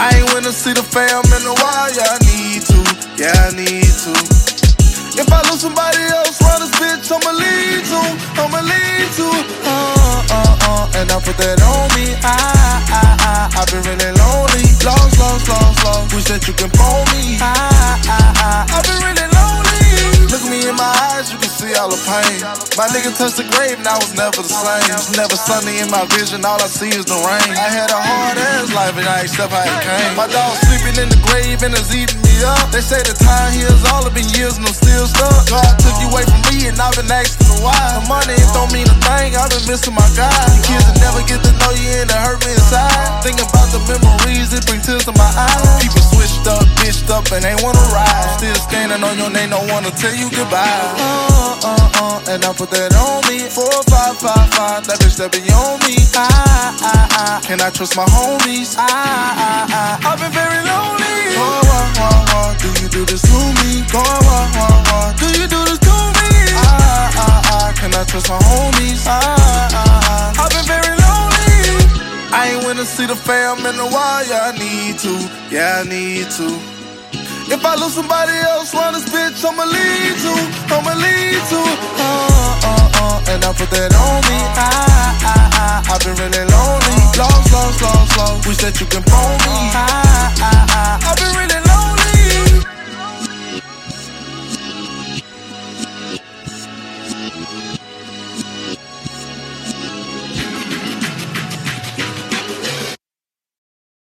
I ain't to see the fam in a while, yeah, I need to, yeah, I need to. If I lose somebody else run this bitch, I'ma lead to, I'ma lead to. Uh, uh, uh, and I put that on me. I, I, I, I've been really lonely, lost, lost, lost, lost. Wish that you can phone me. I, you can see all the pain. My nigga touched the grave, and I was never the same. It's never sunny in my vision, all I see is the rain. I had a hard ass life, and I accept how it came. My dog sleeping in the grave, and it's eating me up. They say the time heals all of been years, and I'm still stuck. God took you away from me, and I've been asking why. My money it don't mean a thing, I've been missing my guys. The kids that never get to know you, and it hurt me inside. Thinking about the memories, it bring tears to my eyes. People switched up, bitched up, and ain't wanna ride. Still standing on your name, don't wanna tell you goodbye. Uh, uh, uh, and I put that on me. Four, five, five, five, that bitch that be on me. I, I, I, can I trust my homies? I, I, I, I've been very lonely. Wah, wah, wah, wah, do you do this to me? Wah, wah, wah, wah, do you do this to me? I, I, I, can I trust my homies? I, I, I, I've been very lonely. I ain't to see the fam in a while, yeah, I need to, yeah, I need to. If I lose somebody else run this bitch, I'ma lead to, I'ma lead to. Uh, uh, uh, and I put that on me. I, I, I, I've been really lonely, lost, lost, lost, lost. Wish that you can phone